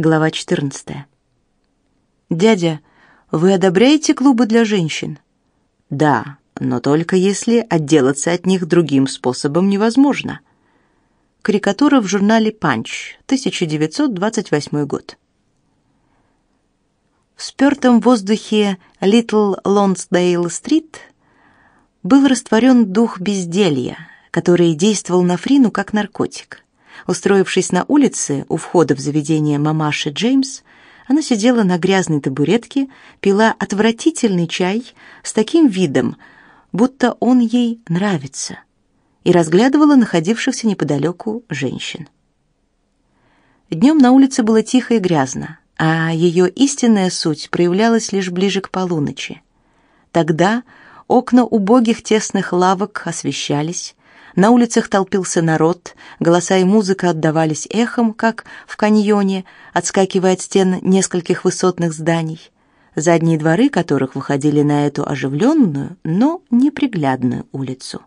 Глава 14. Дядя, вы одобряете клубы для женщин? Да, но только если отделаться от них другим способом невозможно. Карикатура в журнале Punch, 1928 год. В спёртом воздухе Литл Лонсдейл-стрит был растворен дух безделья, который действовал на Фрину как наркотик. Устроившись на улице у входа в заведение мамаши Джеймс, она сидела на грязной табуретке, пила отвратительный чай с таким видом, будто он ей нравится, и разглядывала находившихся неподалеку женщин. Днем на улице было тихо и грязно, а ее истинная суть проявлялась лишь ближе к полуночи. Тогда окна убогих тесных лавок освещались, на улицах толпился народ, голоса и музыка отдавались эхом, как в каньоне, отскакивая от стен нескольких высотных зданий, задние дворы которых выходили на эту оживленную, но неприглядную улицу.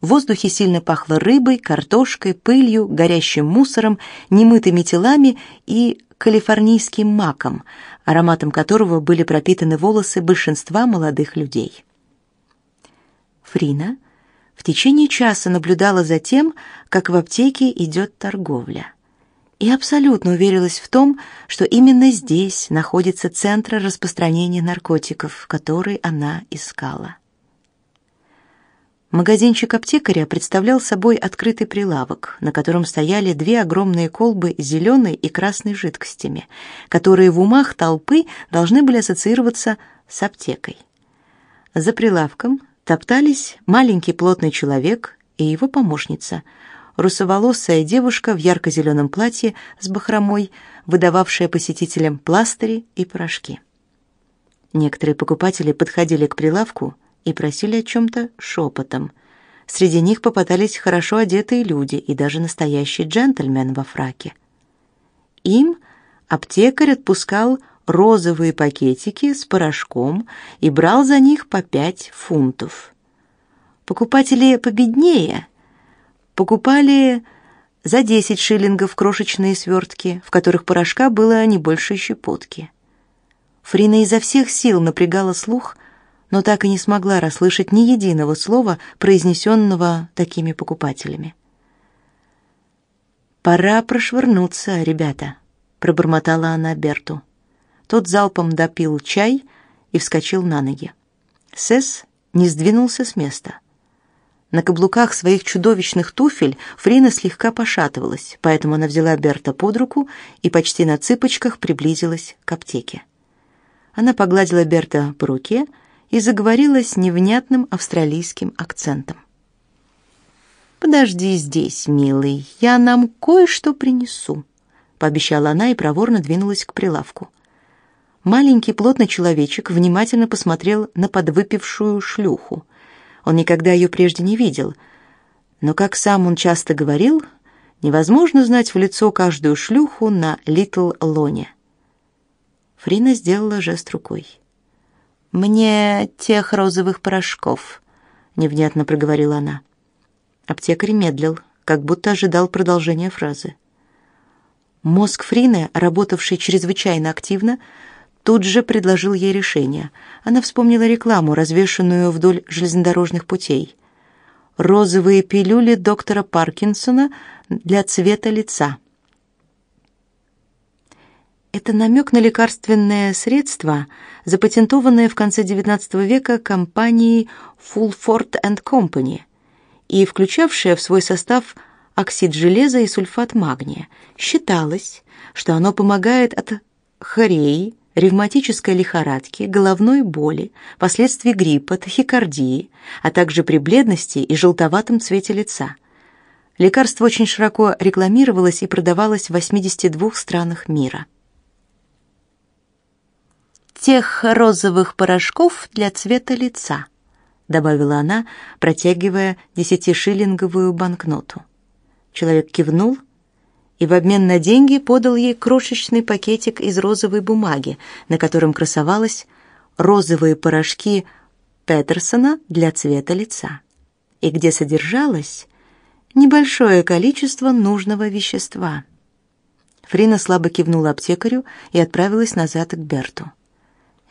В воздухе сильно пахло рыбой, картошкой, пылью, горящим мусором, немытыми телами и калифорнийским маком, ароматом которого были пропитаны волосы большинства молодых людей. Фрина в течение часа наблюдала за тем, как в аптеке идет торговля. И абсолютно уверилась в том, что именно здесь находится центр распространения наркотиков, который она искала. Магазинчик аптекаря представлял собой открытый прилавок, на котором стояли две огромные колбы с зеленой и красной жидкостями, которые в умах толпы должны были ассоциироваться с аптекой. За прилавком топтались маленький плотный человек и его помощница, русоволосая девушка в ярко-зеленом платье с бахромой, выдававшая посетителям пластыри и порошки. Некоторые покупатели подходили к прилавку и просили о чем-то шепотом. Среди них попадались хорошо одетые люди и даже настоящий джентльмен во фраке. Им аптекарь отпускал розовые пакетики с порошком и брал за них по пять фунтов. Покупатели победнее покупали за 10 шиллингов крошечные свертки, в которых порошка было не больше щепотки. Фрина изо всех сил напрягала слух, но так и не смогла расслышать ни единого слова, произнесенного такими покупателями. «Пора прошвырнуться, ребята», — пробормотала она Берту. Тот залпом допил чай и вскочил на ноги. Сес не сдвинулся с места. На каблуках своих чудовищных туфель Фрина слегка пошатывалась, поэтому она взяла Берта под руку и почти на цыпочках приблизилась к аптеке. Она погладила Берта по руке и заговорила с невнятным австралийским акцентом. «Подожди здесь, милый, я нам кое-что принесу», — пообещала она и проворно двинулась к прилавку. Маленький плотный человечек внимательно посмотрел на подвыпившую шлюху. Он никогда ее прежде не видел. Но, как сам он часто говорил, невозможно знать в лицо каждую шлюху на Литл Лоне. Фрина сделала жест рукой. «Мне тех розовых порошков», — невнятно проговорила она. Аптекарь медлил, как будто ожидал продолжения фразы. Мозг Фрины, работавший чрезвычайно активно, тут же предложил ей решение. Она вспомнила рекламу, развешанную вдоль железнодорожных путей. Розовые пилюли доктора Паркинсона для цвета лица. Это намек на лекарственное средство, запатентованное в конце XIX века компанией Fulford Company и включавшее в свой состав оксид железа и сульфат магния. Считалось, что оно помогает от хореи, ревматической лихорадки, головной боли, последствий гриппа, тахикардии, а также при бледности и желтоватом цвете лица. Лекарство очень широко рекламировалось и продавалось в 82 странах мира. «Тех розовых порошков для цвета лица», добавила она, протягивая десятишиллинговую банкноту. Человек кивнул и в обмен на деньги подал ей крошечный пакетик из розовой бумаги, на котором красовалось розовые порошки Петерсона для цвета лица, и где содержалось небольшое количество нужного вещества. Фрина слабо кивнула аптекарю и отправилась назад к Берту.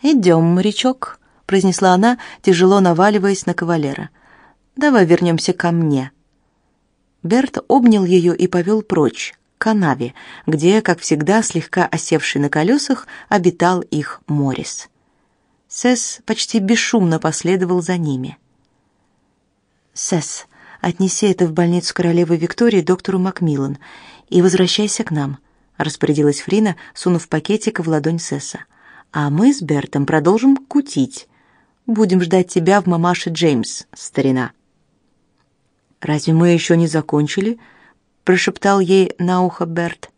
«Идем, морячок», — произнесла она, тяжело наваливаясь на кавалера. «Давай вернемся ко мне». Берт обнял ее и повел прочь, канаве, где, как всегда, слегка осевший на колесах, обитал их Морис. Сесс почти бесшумно последовал за ними. «Сесс, отнеси это в больницу королевы Виктории доктору Макмиллан и возвращайся к нам», — распорядилась Фрина, сунув пакетик в ладонь Сесса. «А мы с Бертом продолжим кутить. Будем ждать тебя в мамаше Джеймс, старина». «Разве мы еще не закончили?» — прошептал ей на ухо Берт.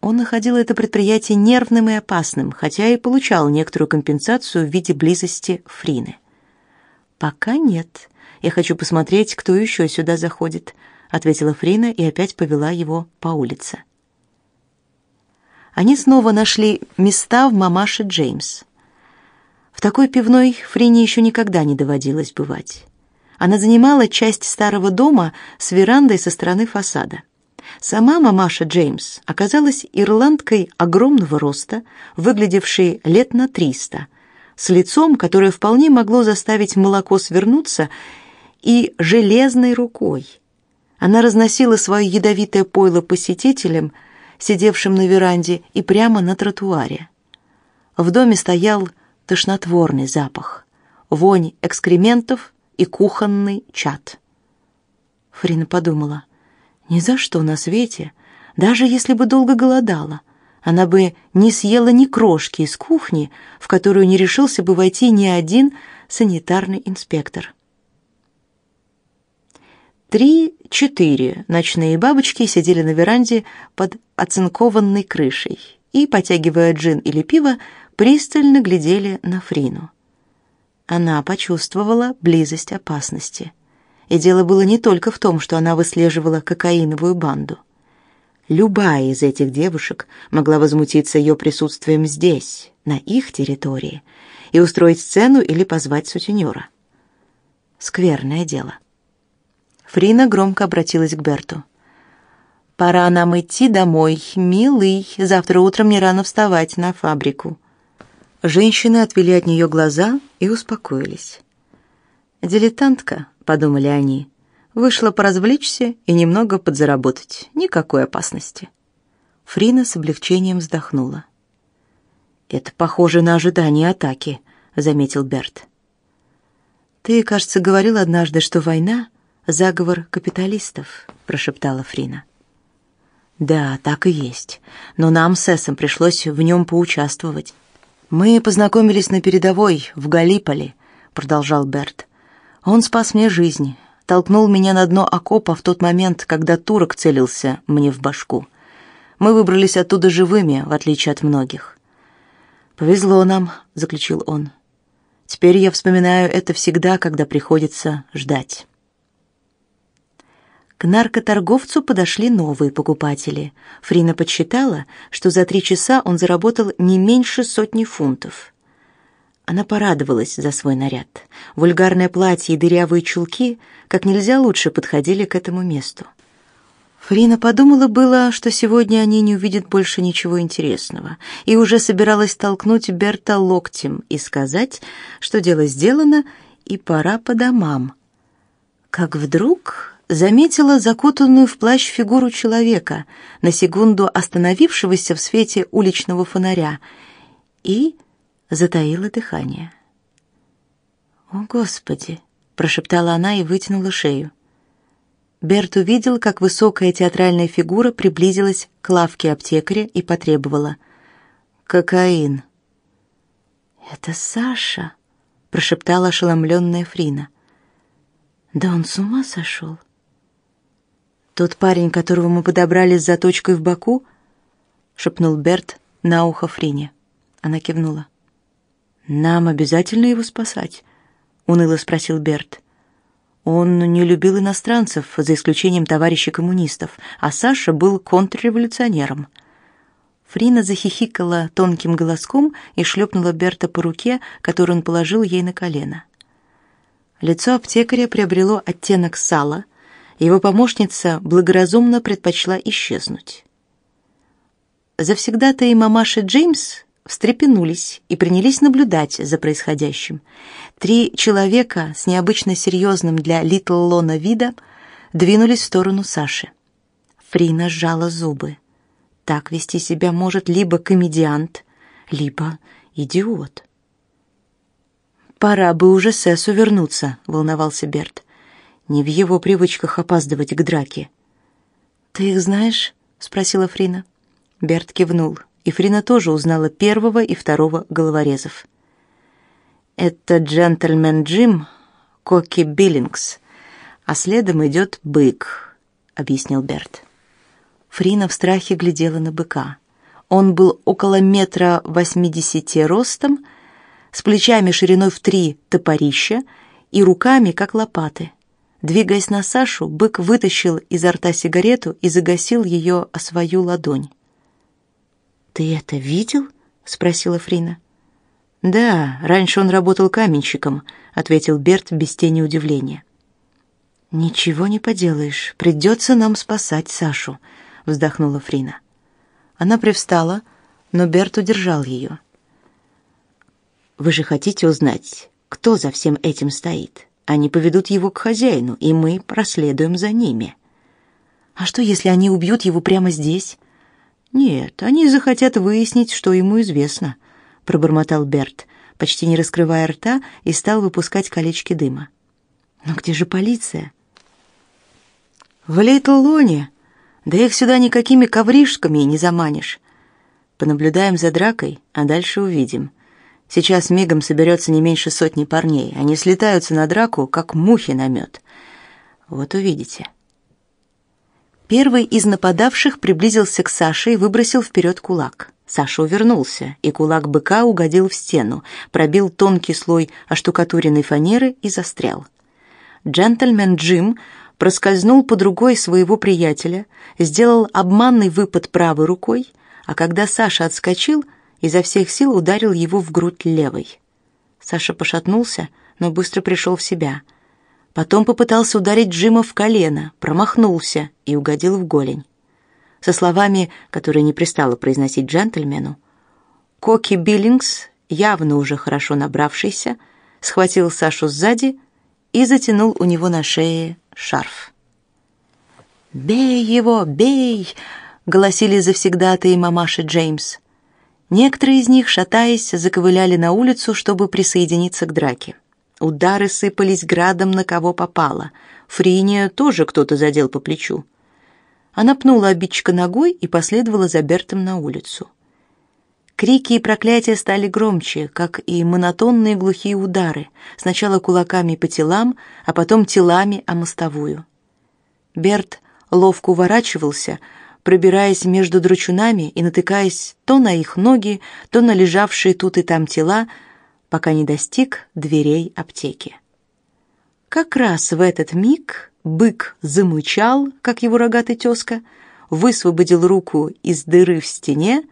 Он находил это предприятие нервным и опасным, хотя и получал некоторую компенсацию в виде близости Фрины. «Пока нет. Я хочу посмотреть, кто еще сюда заходит», — ответила Фрина и опять повела его по улице. Они снова нашли места в мамаше Джеймс. В такой пивной Фрине еще никогда не доводилось бывать. Она занимала часть старого дома с верандой со стороны фасада. Сама мамаша Джеймс оказалась ирландкой огромного роста, выглядевшей лет на триста, с лицом, которое вполне могло заставить молоко свернуться, и железной рукой. Она разносила свое ядовитое пойло посетителям, сидевшим на веранде и прямо на тротуаре. В доме стоял тошнотворный запах, вонь экскрементов и кухонный чат. Фрина подумала, ни за что на свете, даже если бы долго голодала, она бы не съела ни крошки из кухни, в которую не решился бы войти ни один санитарный инспектор. Три-четыре ночные бабочки сидели на веранде под оцинкованной крышей и, потягивая джин или пиво, пристально глядели на Фрину. Она почувствовала близость опасности. И дело было не только в том, что она выслеживала кокаиновую банду. Любая из этих девушек могла возмутиться ее присутствием здесь, на их территории, и устроить сцену или позвать сутенера. Скверное дело. Фрина громко обратилась к Берту. «Пора нам идти домой, милый. Завтра утром не рано вставать на фабрику». Женщины отвели от нее глаза и успокоились. «Дилетантка», — подумали они, — «вышла поразвлечься и немного подзаработать. Никакой опасности». Фрина с облегчением вздохнула. «Это похоже на ожидание атаки», — заметил Берт. «Ты, кажется, говорил однажды, что война — заговор капиталистов», — прошептала Фрина. «Да, так и есть. Но нам с Эссом пришлось в нем поучаствовать. Мы познакомились на передовой в Галиполи, продолжал Берт. Он спас мне жизнь, толкнул меня на дно окопа в тот момент, когда турок целился мне в башку. Мы выбрались оттуда живыми, в отличие от многих. Повезло нам, заключил он. Теперь я вспоминаю это всегда, когда приходится ждать. К наркоторговцу подошли новые покупатели. Фрина подсчитала, что за три часа он заработал не меньше сотни фунтов. Она порадовалась за свой наряд. Вульгарное платье и дырявые чулки как нельзя лучше подходили к этому месту. Фрина подумала было, что сегодня они не увидят больше ничего интересного, и уже собиралась толкнуть Берта локтем и сказать, что дело сделано и пора по домам. Как вдруг заметила закутанную в плащ фигуру человека, на секунду остановившегося в свете уличного фонаря, и затаила дыхание. «О, Господи!» — прошептала она и вытянула шею. Берт увидел, как высокая театральная фигура приблизилась к лавке аптекаря и потребовала. «Кокаин». «Это Саша», — прошептала ошеломленная Фрина. «Да он с ума сошел. Тот парень, которого мы подобрали с заточкой в боку, шепнул Берт на ухо Фрине. Она кивнула. Нам обязательно его спасать, уныло спросил Берт. Он не любил иностранцев, за исключением товарищей коммунистов, а Саша был контрреволюционером. Фрина захихикала тонким голоском и шлепнула Берта по руке, которую он положил ей на колено. Лицо аптекаря приобрело оттенок сала, его помощница благоразумно предпочла исчезнуть. завсегда-то и мамаша Джеймс встрепенулись и принялись наблюдать за происходящим. Три человека с необычно серьезным для Литл Лона вида двинулись в сторону Саши. Фрина сжала зубы. Так вести себя может либо комедиант, либо идиот. «Пора бы уже Сессу вернуться», — волновался Берт. «Не в его привычках опаздывать к драке». «Ты их знаешь?» — спросила Фрина. Берт кивнул, и Фрина тоже узнала первого и второго головорезов. «Это джентльмен Джим, Коки Биллингс, а следом идет бык», — объяснил Берт. Фрина в страхе глядела на быка. Он был около метра восьмидесяти ростом, с плечами шириной в три топорища и руками, как лопаты. Двигаясь на Сашу, бык вытащил изо рта сигарету и загасил ее о свою ладонь. «Ты это видел?» — спросила Фрина. «Да, раньше он работал каменщиком», — ответил Берт без тени удивления. «Ничего не поделаешь, придется нам спасать Сашу», — вздохнула Фрина. Она привстала, но Берт удержал ее. «Вы же хотите узнать, кто за всем этим стоит? Они поведут его к хозяину, и мы проследуем за ними». «А что, если они убьют его прямо здесь?» Нет, они захотят выяснить, что ему известно, пробормотал Берт, почти не раскрывая рта, и стал выпускать колечки дыма. Но где же полиция? В Литл-Лоне. Да их сюда никакими ковришками не заманишь. Понаблюдаем за дракой, а дальше увидим. Сейчас мигом соберется не меньше сотни парней. Они слетаются на драку, как мухи на мед. Вот увидите. Первый из нападавших приблизился к Саше и выбросил вперед кулак. Саша увернулся, и кулак быка угодил в стену, пробил тонкий слой оштукатуренной фанеры и застрял. Джентльмен Джим проскользнул по другой своего приятеля, сделал обманный выпад правой рукой, а когда Саша отскочил, изо всех сил ударил его в грудь левой. Саша пошатнулся, но быстро пришел в себя — Потом попытался ударить Джима в колено, промахнулся и угодил в голень. Со словами, которые не пристало произносить джентльмену, Коки Биллингс, явно уже хорошо набравшийся, схватил Сашу сзади и затянул у него на шее шарф. «Бей его, бей!» — голосили завсегдатые мамаши Джеймс. Некоторые из них, шатаясь, заковыляли на улицу, чтобы присоединиться к драке. Удары сыпались градом на кого попало. Фриния тоже кто-то задел по плечу. Она пнула обидчика ногой и последовала за Бертом на улицу. Крики и проклятия стали громче, как и монотонные глухие удары, сначала кулаками по телам, а потом телами о мостовую. Берт ловко уворачивался, пробираясь между дручунами и натыкаясь то на их ноги, то на лежавшие тут и там тела, пока не достиг дверей аптеки. Как раз в этот миг бык замычал, как его рогатый тезка, высвободил руку из дыры в стене,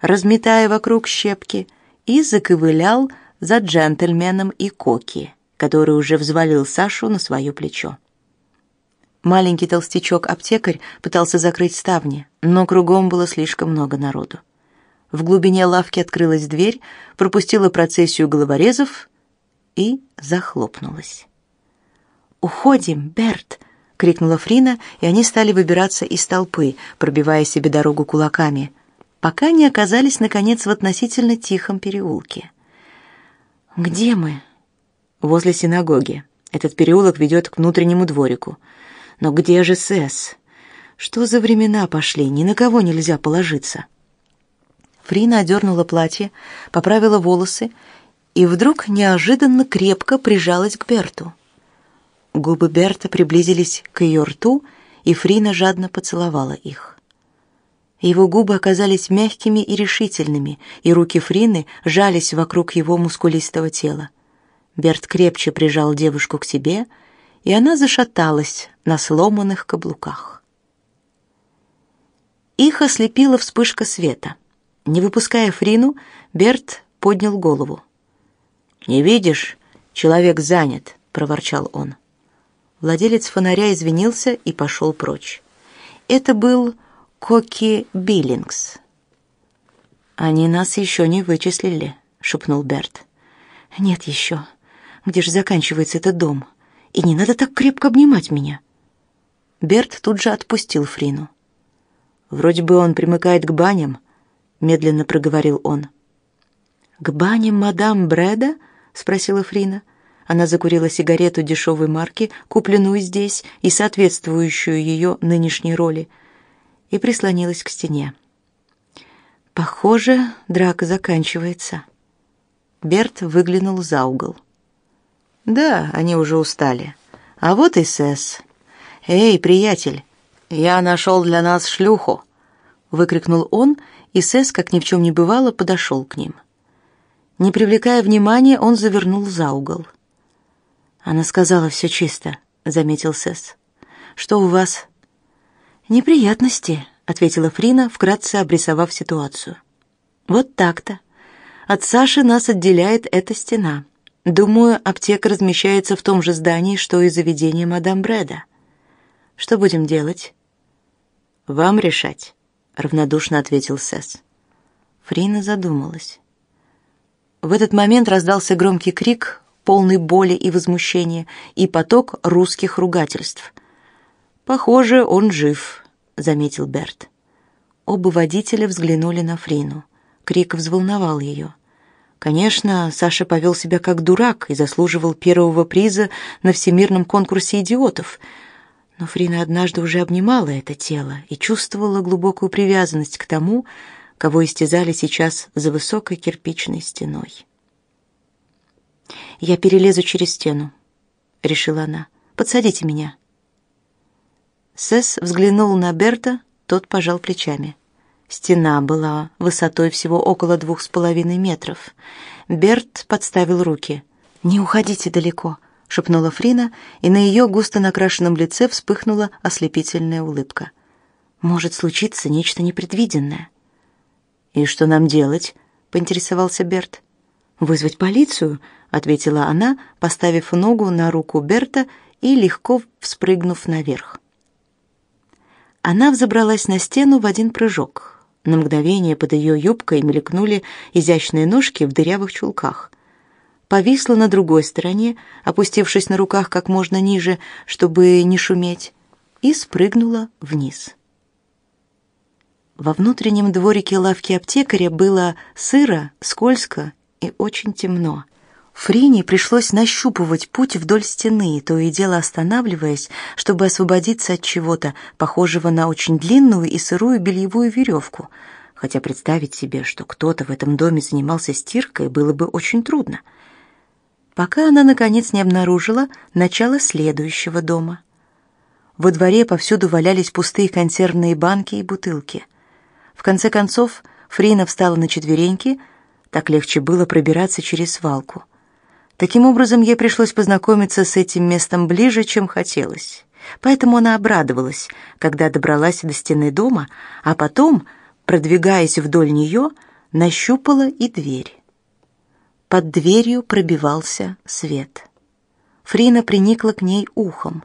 разметая вокруг щепки, и заковылял за джентльменом и Коки, который уже взвалил Сашу на свое плечо. Маленький толстячок-аптекарь пытался закрыть ставни, но кругом было слишком много народу. В глубине лавки открылась дверь, пропустила процессию головорезов и захлопнулась. «Уходим, Берт!» — крикнула Фрина, и они стали выбираться из толпы, пробивая себе дорогу кулаками, пока не оказались, наконец, в относительно тихом переулке. «Где мы?» «Возле синагоги. Этот переулок ведет к внутреннему дворику. Но где же Сэс? Что за времена пошли? Ни на кого нельзя положиться». Фрина одернула платье, поправила волосы и вдруг неожиданно крепко прижалась к Берту. Губы Берта приблизились к ее рту, и Фрина жадно поцеловала их. Его губы оказались мягкими и решительными, и руки Фрины жались вокруг его мускулистого тела. Берт крепче прижал девушку к себе, и она зашаталась на сломанных каблуках. Их ослепила вспышка света — не выпуская Фрину, Берт поднял голову. «Не видишь? Человек занят», — проворчал он. Владелец фонаря извинился и пошел прочь. Это был Коки Биллингс. Они нас еще не вычислили, шепнул Берт. Нет еще. Где же заканчивается этот дом? И не надо так крепко обнимать меня. Берт тут же отпустил Фрину. Вроде бы он примыкает к баням, медленно проговорил он. К баням мадам Бреда? спросила Фрина. Она закурила сигарету дешевой марки, купленную здесь и соответствующую ее нынешней роли, и прислонилась к стене. Похоже, драка заканчивается. Берт выглянул за угол. Да, они уже устали. А вот и Сэс. Эй, приятель, я нашел для нас шлюху, выкрикнул он, и Сэс, как ни в чем не бывало, подошел к ним. Не привлекая внимания, он завернул за угол. Она сказала все чисто, заметил Сэс. Что у вас? Неприятности, ответила Фрина, вкратце обрисовав ситуацию. Вот так-то. От Саши нас отделяет эта стена. Думаю, аптека размещается в том же здании, что и заведение мадам Бреда. Что будем делать? Вам решать, равнодушно ответил Сэс. Фрина задумалась. В этот момент раздался громкий крик, полный боли и возмущения, и поток русских ругательств. «Похоже, он жив», — заметил Берт. Оба водителя взглянули на Фрину. Крик взволновал ее. Конечно, Саша повел себя как дурак и заслуживал первого приза на всемирном конкурсе идиотов. Но Фрина однажды уже обнимала это тело и чувствовала глубокую привязанность к тому, кого истязали сейчас за высокой кирпичной стеной. Я перелезу через стену, решила она. Подсадите меня. Сэс взглянул на Берта, тот пожал плечами. Стена была высотой всего около двух с половиной метров. Берт подставил руки. «Не уходите далеко», — шепнула Фрина, и на ее густо накрашенном лице вспыхнула ослепительная улыбка. «Может случиться нечто непредвиденное». «И что нам делать?» — поинтересовался Берт. «Вызвать полицию?» ответила она, поставив ногу на руку Берта и легко вспрыгнув наверх. Она взобралась на стену в один прыжок. На мгновение под ее юбкой мелькнули изящные ножки в дырявых чулках. Повисла на другой стороне, опустившись на руках как можно ниже, чтобы не шуметь, и спрыгнула вниз. Во внутреннем дворике лавки аптекаря было сыро, скользко и очень темно. Фрине пришлось нащупывать путь вдоль стены, то и дело останавливаясь, чтобы освободиться от чего-то, похожего на очень длинную и сырую бельевую веревку. Хотя представить себе, что кто-то в этом доме занимался стиркой, было бы очень трудно. Пока она наконец не обнаружила начало следующего дома. Во дворе повсюду валялись пустые консервные банки и бутылки. В конце концов, Фрина встала на четвереньки, так легче было пробираться через свалку. Таким образом, ей пришлось познакомиться с этим местом ближе, чем хотелось. Поэтому она обрадовалась, когда добралась до стены дома, а потом, продвигаясь вдоль нее, нащупала и дверь. Под дверью пробивался свет. Фрина приникла к ней ухом.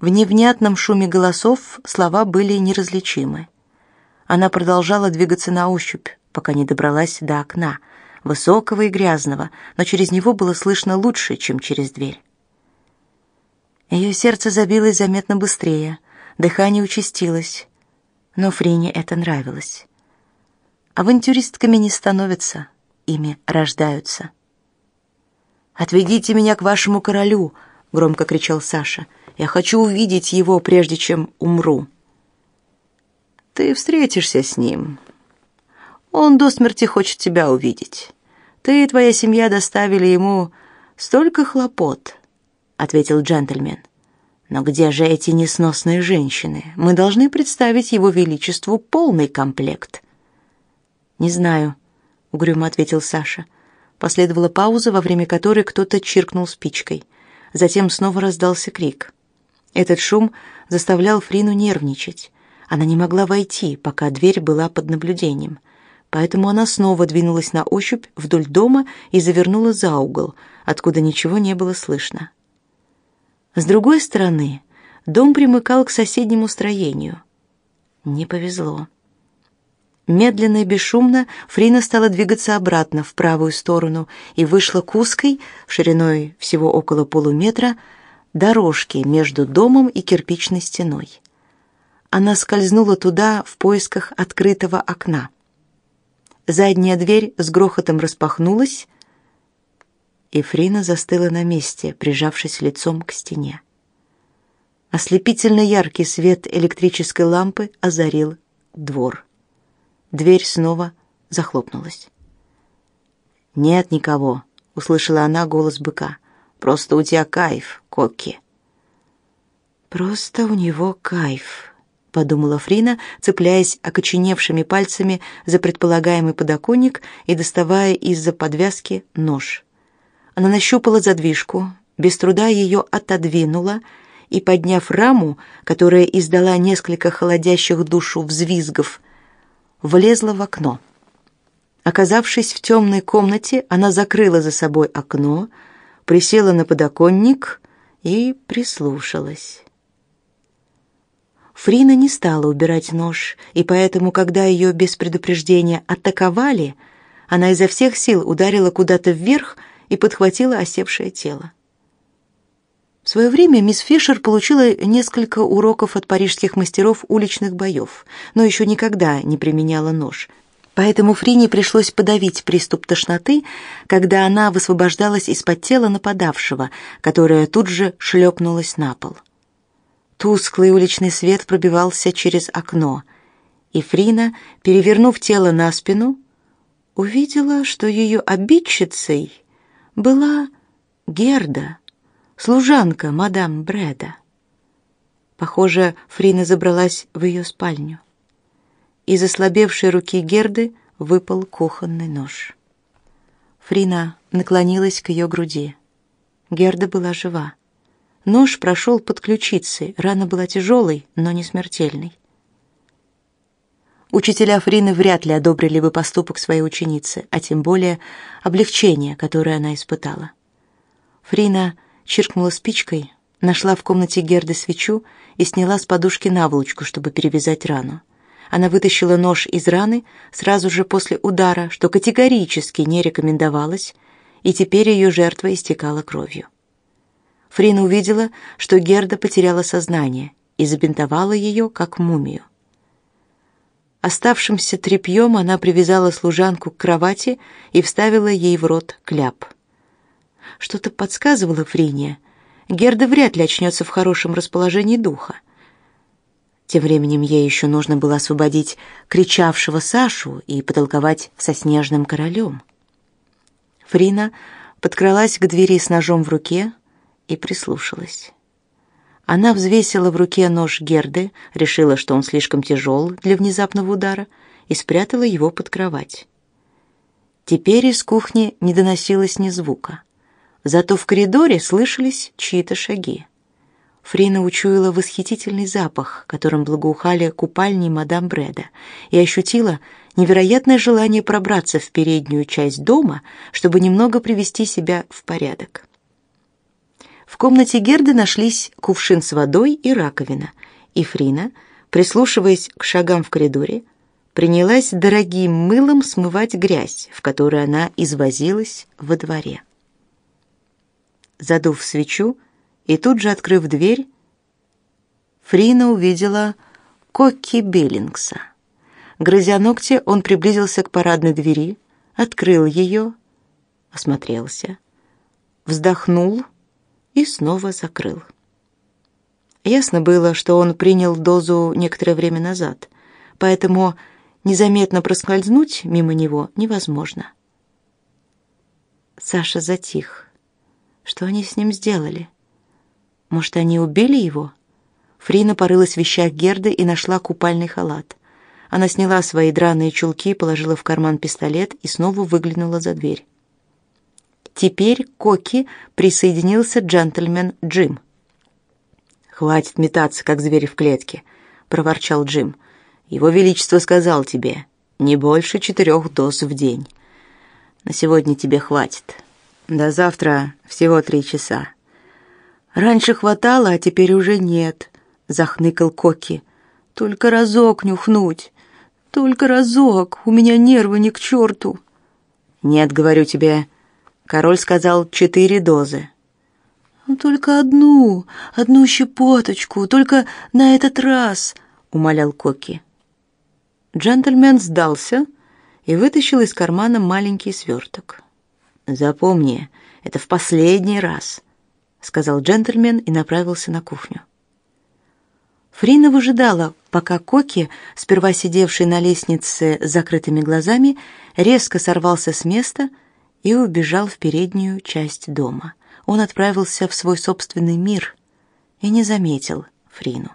В невнятном шуме голосов слова были неразличимы. Она продолжала двигаться на ощупь, пока не добралась до окна — высокого и грязного, но через него было слышно лучше, чем через дверь. Ее сердце забилось заметно быстрее, дыхание участилось, но Фрине это нравилось. Авантюристками не становятся, ими рождаются. «Отведите меня к вашему королю!» — громко кричал Саша. «Я хочу увидеть его, прежде чем умру». «Ты встретишься с ним. Он до смерти хочет тебя увидеть. Ты и твоя семья доставили ему столько хлопот, ответил джентльмен. Но где же эти несносные женщины? Мы должны представить его величеству полный комплект. Не знаю, угрюмо ответил Саша. Последовала пауза, во время которой кто-то чиркнул спичкой. Затем снова раздался крик. Этот шум заставлял Фрину нервничать. Она не могла войти, пока дверь была под наблюдением поэтому она снова двинулась на ощупь вдоль дома и завернула за угол, откуда ничего не было слышно. С другой стороны, дом примыкал к соседнему строению. Не повезло. Медленно и бесшумно Фрина стала двигаться обратно в правую сторону и вышла к узкой, шириной всего около полуметра, дорожке между домом и кирпичной стеной. Она скользнула туда в поисках открытого окна. Задняя дверь с грохотом распахнулась, и Фрина застыла на месте, прижавшись лицом к стене. Ослепительно яркий свет электрической лампы озарил двор. Дверь снова захлопнулась. «Нет никого», — услышала она голос быка. «Просто у тебя кайф, Кокки». «Просто у него кайф», — подумала Фрина, цепляясь окоченевшими пальцами за предполагаемый подоконник и доставая из-за подвязки нож. Она нащупала задвижку, без труда ее отодвинула и, подняв раму, которая издала несколько холодящих душу взвизгов, влезла в окно. Оказавшись в темной комнате, она закрыла за собой окно, присела на подоконник и прислушалась. Фрина не стала убирать нож, и поэтому, когда ее без предупреждения атаковали, она изо всех сил ударила куда-то вверх и подхватила осевшее тело. В свое время мисс Фишер получила несколько уроков от парижских мастеров уличных боев, но еще никогда не применяла нож. Поэтому Фрине пришлось подавить приступ тошноты, когда она высвобождалась из-под тела нападавшего, которое тут же шлепнулось на пол. Тусклый уличный свет пробивался через окно, и Фрина, перевернув тело на спину, увидела, что ее обидчицей была Герда служанка мадам Бреда. Похоже, Фрина забралась в ее спальню. Из ослабевшей руки Герды выпал кухонный нож. Фрина наклонилась к ее груди. Герда была жива. Нож прошел под ключицей, рана была тяжелой, но не смертельной. Учителя Фрины вряд ли одобрили бы поступок своей ученицы, а тем более облегчение, которое она испытала. Фрина чиркнула спичкой, нашла в комнате Герды свечу и сняла с подушки наволочку, чтобы перевязать рану. Она вытащила нож из раны сразу же после удара, что категорически не рекомендовалось, и теперь ее жертва истекала кровью. Фрина увидела, что Герда потеряла сознание и забинтовала ее, как мумию. Оставшимся тряпьем она привязала служанку к кровати и вставила ей в рот кляп. Что-то подсказывало Фрине. Герда вряд ли очнется в хорошем расположении духа. Тем временем ей еще нужно было освободить кричавшего Сашу и потолковать со снежным королем. Фрина подкралась к двери с ножом в руке и прислушалась. Она взвесила в руке нож Герды, решила, что он слишком тяжел для внезапного удара, и спрятала его под кровать. Теперь из кухни не доносилось ни звука. Зато в коридоре слышались чьи-то шаги. Фрина учуяла восхитительный запах, которым благоухали купальни мадам Бреда, и ощутила невероятное желание пробраться в переднюю часть дома, чтобы немного привести себя в порядок. В комнате Герды нашлись кувшин с водой и раковина, и Фрина, прислушиваясь к шагам в коридоре, принялась дорогим мылом смывать грязь, в которой она извозилась во дворе задув свечу и тут же открыв дверь, Фрина увидела Кокки Биллингса. Грызя ногти, он приблизился к парадной двери, открыл ее, осмотрелся, вздохнул и снова закрыл. Ясно было, что он принял дозу некоторое время назад, поэтому незаметно проскользнуть мимо него невозможно. Саша затих. Что они с ним сделали? Может, они убили его? Фрина порылась в вещах Герды и нашла купальный халат. Она сняла свои драные чулки, положила в карман пистолет и снова выглянула за дверь. Теперь к Коки присоединился джентльмен Джим. «Хватит метаться, как звери в клетке», — проворчал Джим. «Его Величество сказал тебе, не больше четырех доз в день. На сегодня тебе хватит. До завтра всего три часа. Раньше хватало, а теперь уже нет, захныкал Коки. Только разок нюхнуть. Только разок, у меня нервы не к черту. Нет, говорю тебе, король сказал четыре дозы. Ну, только одну, одну щепоточку, только на этот раз, умолял Коки. Джентльмен сдался и вытащил из кармана маленький сверток. Запомни, это в последний раз, сказал джентльмен и направился на кухню. Фрина выжидала, пока Коки, сперва сидевший на лестнице с закрытыми глазами, резко сорвался с места и убежал в переднюю часть дома. Он отправился в свой собственный мир и не заметил Фрину.